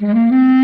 Mm-hmm.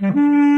Mm-hmm.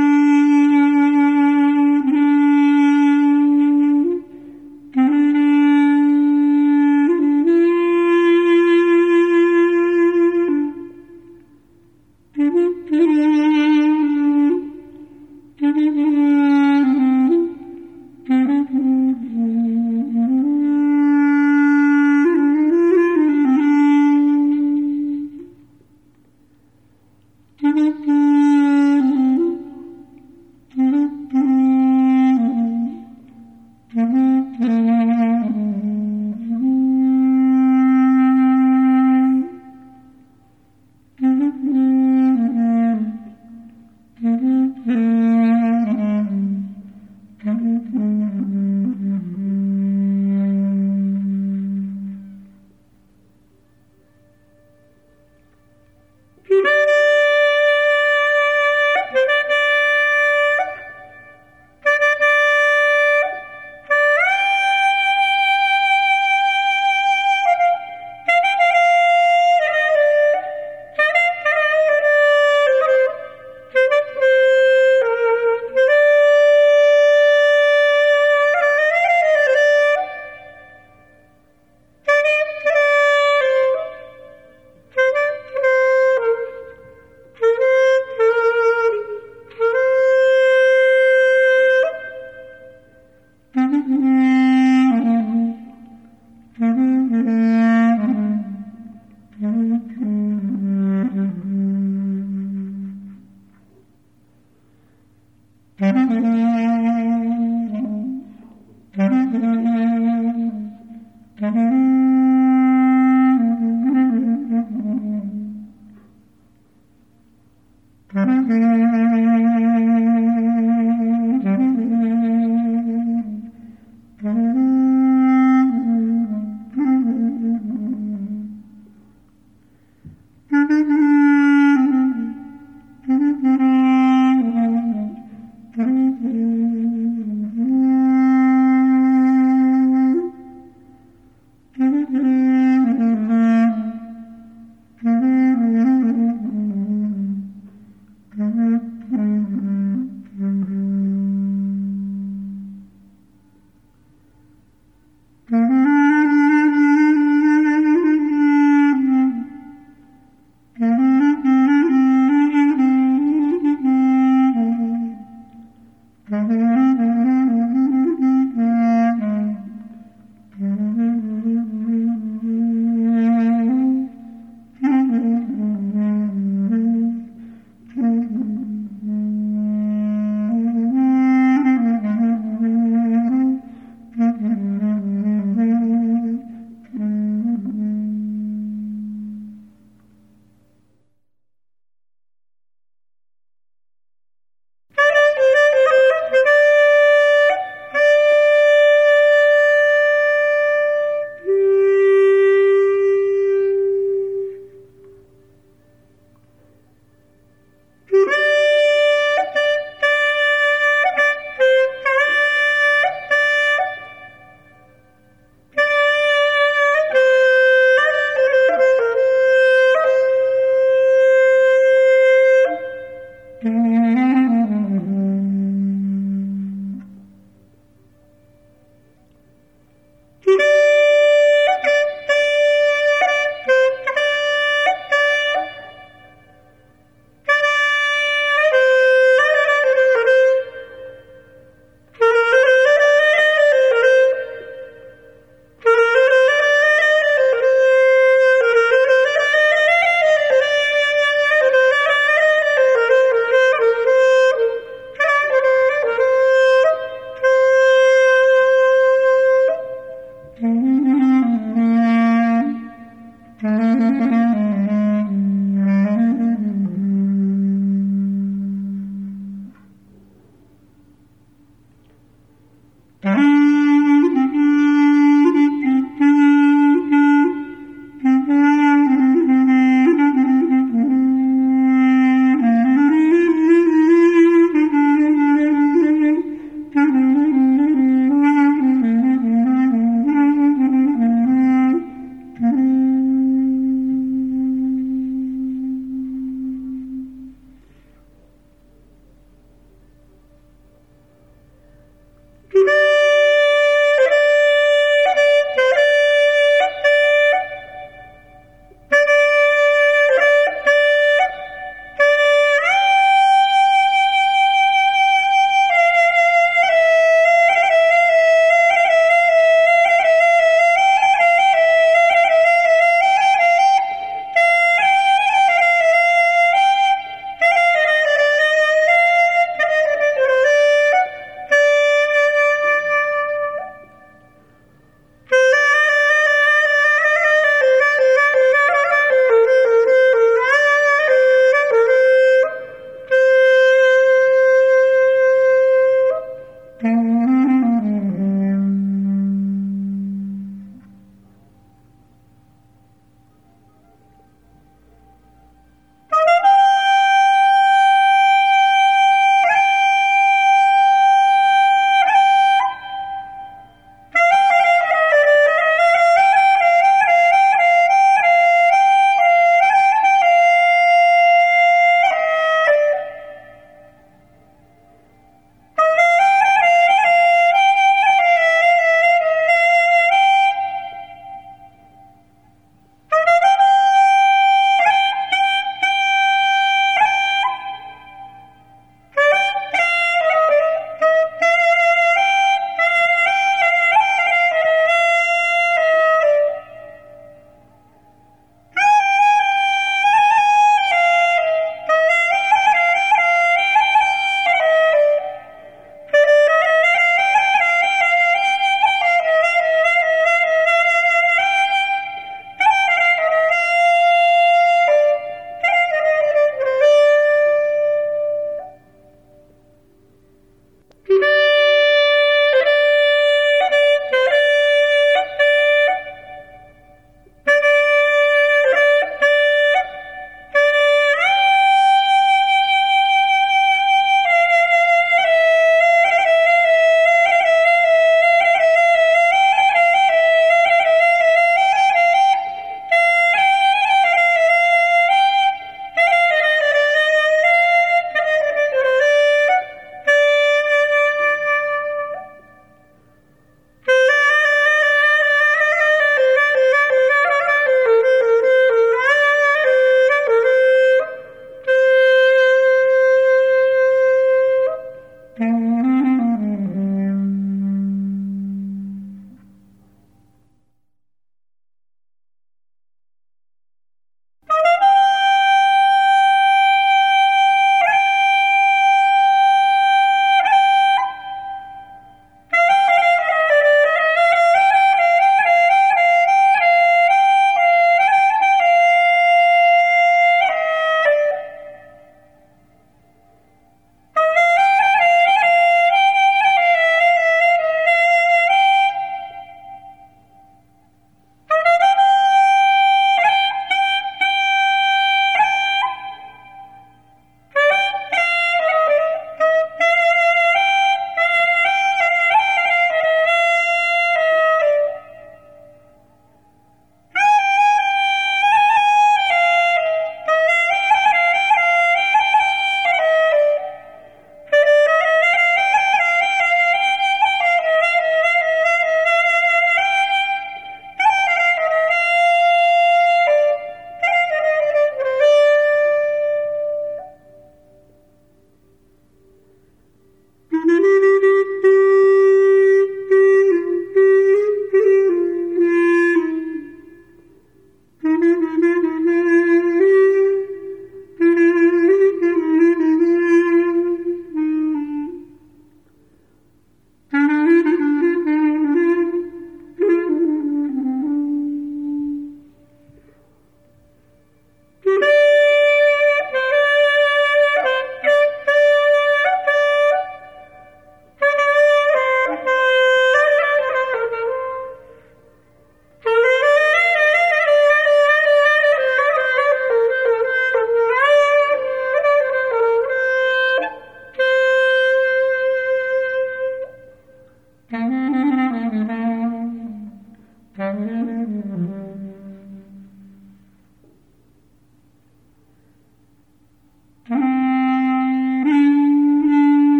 Mm-hmm.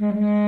Mm-hmm.